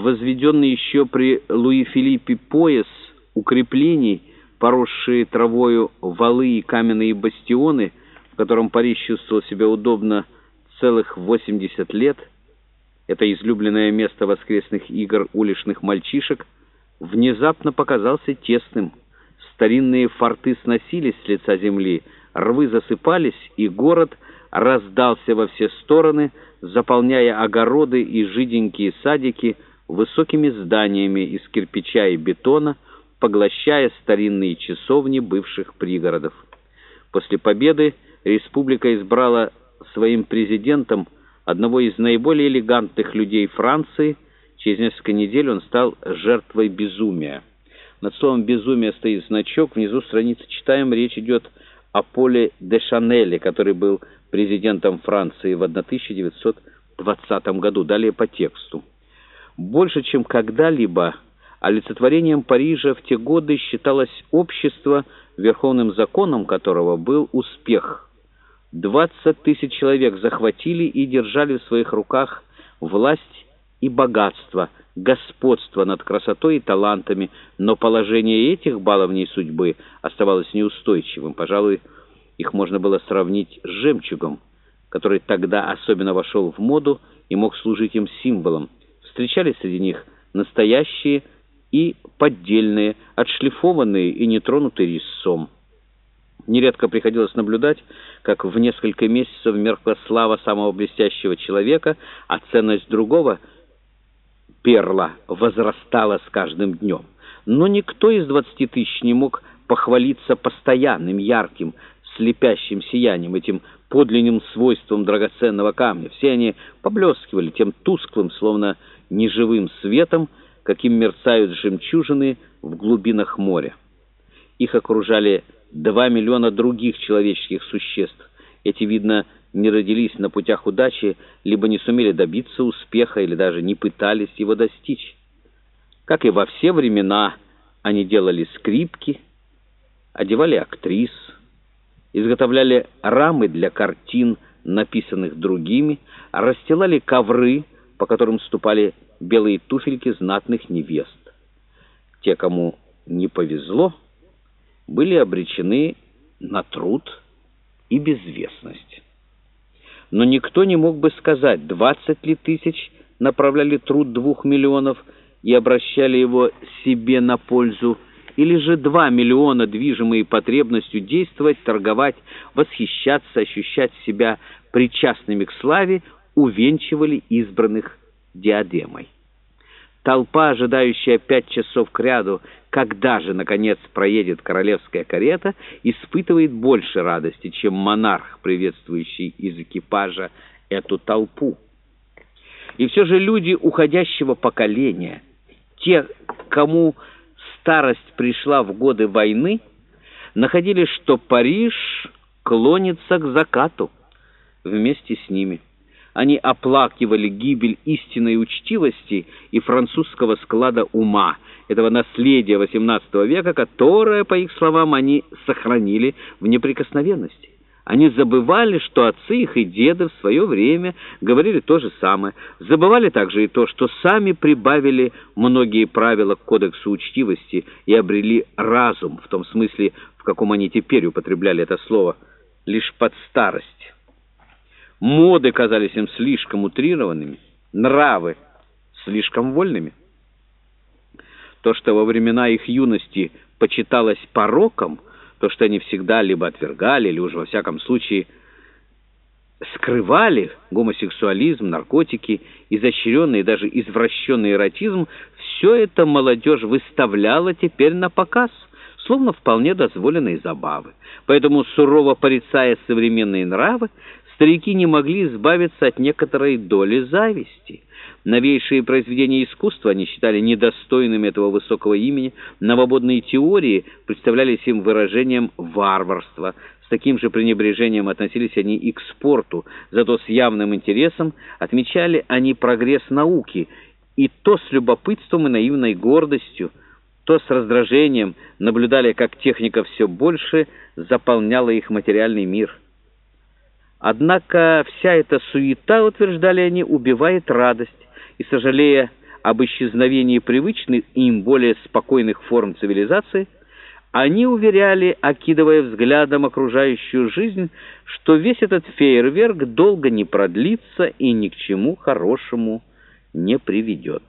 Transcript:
возведенный еще при Луи Филиппе пояс укреплений, поросшие травою валы и каменные бастионы, в котором Париж чувствовал себя удобно целых 80 лет, это излюбленное место воскресных игр уличных мальчишек, внезапно показался тесным. Старинные форты сносились с лица земли, рвы засыпались, и город раздался во все стороны, заполняя огороды и жиденькие садики высокими зданиями из кирпича и бетона, поглощая старинные часовни бывших пригородов. После победы республика избрала своим президентом одного из наиболее элегантных людей Франции. Через несколько недель он стал жертвой безумия. Над словом «безумие» стоит значок. Внизу страницы читаем, речь идет о Поле де Шанеле, который был президентом Франции в 1920 году. Далее по тексту. Больше, чем когда-либо, олицетворением Парижа в те годы считалось общество, верховным законом которого был успех. 20 тысяч человек захватили и держали в своих руках власть и богатство, господство над красотой и талантами, но положение этих баловней судьбы оставалось неустойчивым. Пожалуй, их можно было сравнить с жемчугом, который тогда особенно вошел в моду и мог служить им символом. Встречались среди них настоящие и поддельные, отшлифованные и нетронутые резцом. Нередко приходилось наблюдать, как в несколько месяцев меркла слава самого блестящего человека, а ценность другого перла возрастала с каждым днем. Но никто из двадцати тысяч не мог похвалиться постоянным, ярким, слепящим сиянием, этим подлинным свойством драгоценного камня. Все они поблескивали тем тусклым, словно неживым светом, каким мерцают жемчужины в глубинах моря. Их окружали два миллиона других человеческих существ. Эти, видно, не родились на путях удачи, либо не сумели добиться успеха, или даже не пытались его достичь. Как и во все времена, они делали скрипки, одевали актрис, изготовляли рамы для картин, написанных другими, расстилали ковры, по которым ступали белые туфельки знатных невест. Те, кому не повезло, были обречены на труд и безвестность. Но никто не мог бы сказать, двадцать ли тысяч направляли труд двух миллионов и обращали его себе на пользу, или же два миллиона, движимые потребностью действовать, торговать, восхищаться, ощущать себя причастными к славе, увенчивали избранных диадемой. Толпа, ожидающая пять часов к ряду, когда же, наконец, проедет королевская карета, испытывает больше радости, чем монарх, приветствующий из экипажа эту толпу. И все же люди уходящего поколения, те, кому старость пришла в годы войны, находили, что Париж клонится к закату вместе с ними. Они оплакивали гибель истинной учтивости и французского склада ума, этого наследия XVIII века, которое, по их словам, они сохранили в неприкосновенности. Они забывали, что отцы их и деды в свое время говорили то же самое. Забывали также и то, что сами прибавили многие правила к кодексу учтивости и обрели разум, в том смысле, в каком они теперь употребляли это слово, лишь под старость. Моды казались им слишком утрированными, нравы слишком вольными. То, что во времена их юности почиталось пороком, то, что они всегда либо отвергали, или уже во всяком случае скрывали гомосексуализм, наркотики, изощренный и даже извращенный эротизм, все это молодежь выставляла теперь на показ, словно вполне дозволенные забавы. Поэтому, сурово порицая современные нравы, Старики не могли избавиться от некоторой доли зависти. Новейшие произведения искусства они считали недостойными этого высокого имени, новободные теории представлялись им выражением варварства. С таким же пренебрежением относились они и к спорту, зато с явным интересом отмечали они прогресс науки, и то с любопытством и наивной гордостью, то с раздражением наблюдали, как техника все больше заполняла их материальный мир. Однако вся эта суета, утверждали они, убивает радость, и, сожалея об исчезновении привычных им более спокойных форм цивилизации, они уверяли, окидывая взглядом окружающую жизнь, что весь этот фейерверк долго не продлится и ни к чему хорошему не приведет.